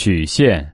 曲线。